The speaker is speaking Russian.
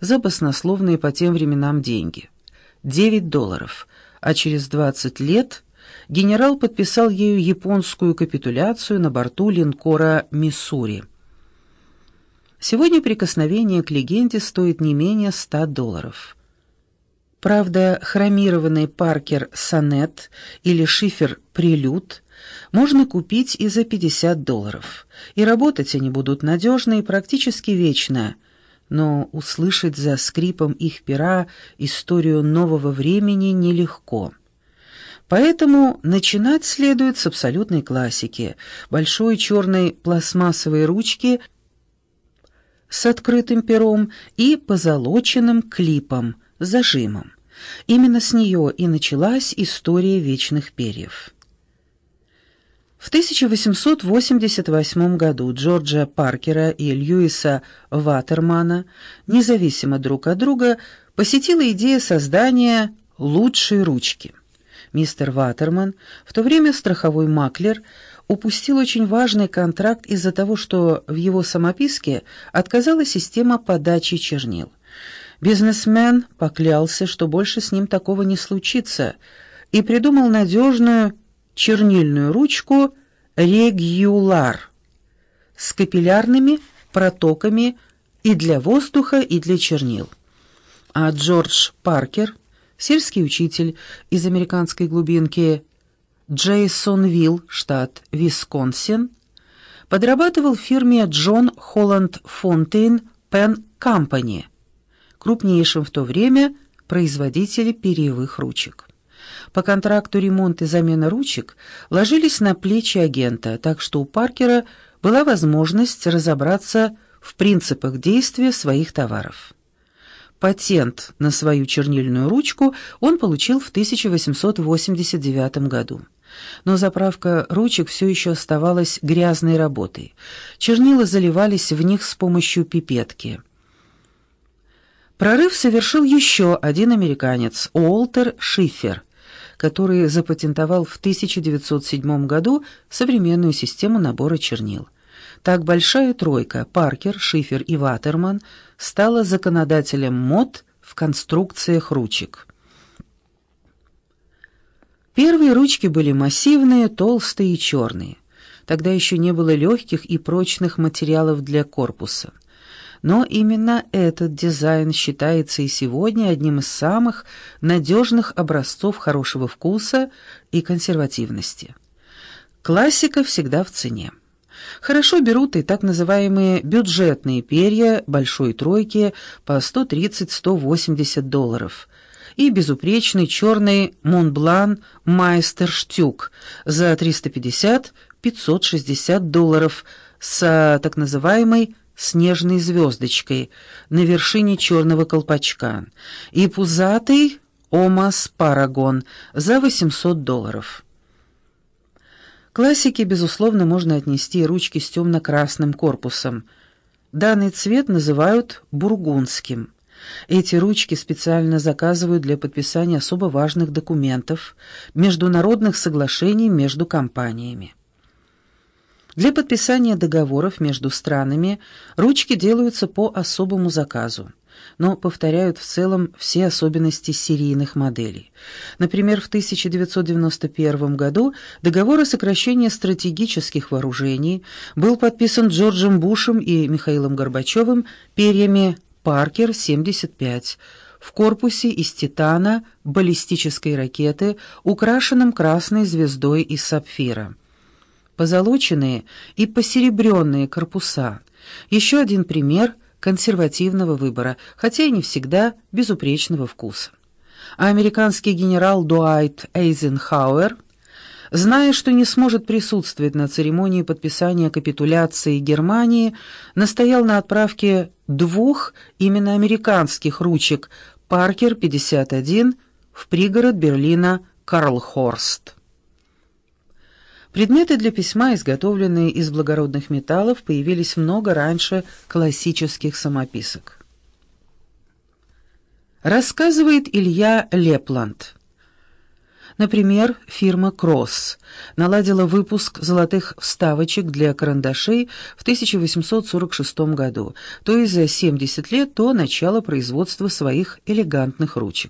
за баснословные по тем временам деньги. 9 долларов, а через 20 лет генерал подписал ею японскую капитуляцию на борту линкора «Миссури». Сегодня прикосновение к легенде стоит не менее 100 долларов. Правда, хромированный Паркер Сонет или шифер Прелюд можно купить и за 50 долларов, и работать они будут надежно и практически вечно, но услышать за скрипом их пера историю нового времени нелегко. Поэтому начинать следует с абсолютной классики, большой черной пластмассовой ручки с открытым пером и позолоченным клипом, зажимом. Именно с нее и началась история вечных перьев. В 1888 году Джорджа Паркера и Льюиса Ватермана, независимо друг от друга, посетила идея создания лучшей ручки. Мистер Ватерман, в то время страховой маклер, упустил очень важный контракт из-за того, что в его самописке отказала система подачи чернил. Бизнесмен поклялся, что больше с ним такого не случится, и придумал надежную чернильную ручку «Регюлар» с капиллярными протоками и для воздуха, и для чернил. А Джордж Паркер, сельский учитель из американской глубинки Джейсонвилл, штат Висконсин, подрабатывал в фирме Джон Холланд Фонтейн Пен Компани, крупнейшем в то время производителе перьевых ручек. По контракту ремонт и замена ручек ложились на плечи агента, так что у Паркера была возможность разобраться в принципах действия своих товаров. Патент на свою чернильную ручку он получил в 1889 году. Но заправка ручек все еще оставалась грязной работой. Чернила заливались в них с помощью пипетки. Прорыв совершил еще один американец, Уолтер Шифер, который запатентовал в 1907 году современную систему набора чернил. Так большая тройка Паркер, Шифер и Ватерман стала законодателем мод в конструкциях ручек. Первые ручки были массивные, толстые и черные. Тогда еще не было легких и прочных материалов для корпуса. Но именно этот дизайн считается и сегодня одним из самых надежных образцов хорошего вкуса и консервативности. Классика всегда в цене. Хорошо берут и так называемые бюджетные перья большой тройки по 130-180 долларов – и безупречный черный Монблан Майстер-Штюк за 350-560 долларов с так называемой снежной звездочкой на вершине черного колпачка и пузатый Омас Парагон за 800 долларов. Классике, безусловно, можно отнести ручки с темно-красным корпусом. Данный цвет называют бургундским. Эти ручки специально заказывают для подписания особо важных документов, международных соглашений между компаниями. Для подписания договоров между странами ручки делаются по особому заказу, но повторяют в целом все особенности серийных моделей. Например, в 1991 году договор о сокращении стратегических вооружений был подписан Джорджем Бушем и Михаилом Горбачевым перьями Паркер 75 в корпусе из титана баллистической ракеты, украшенном красной звездой из сапфира. Позолоченные и посеребренные корпуса. Еще один пример консервативного выбора, хотя и не всегда безупречного вкуса. А американский генерал Дуайт Эйзенхауэр – Зная, что не сможет присутствовать на церемонии подписания капитуляции Германии, настоял на отправке двух именно американских ручек «Паркер-51» в пригород Берлина Карлхорст. Предметы для письма, изготовленные из благородных металлов, появились много раньше классических самописок. Рассказывает Илья Лепланд. Например, фирма «Кросс» наладила выпуск золотых вставочек для карандашей в 1846 году, то есть за 70 лет до начала производства своих элегантных ручек.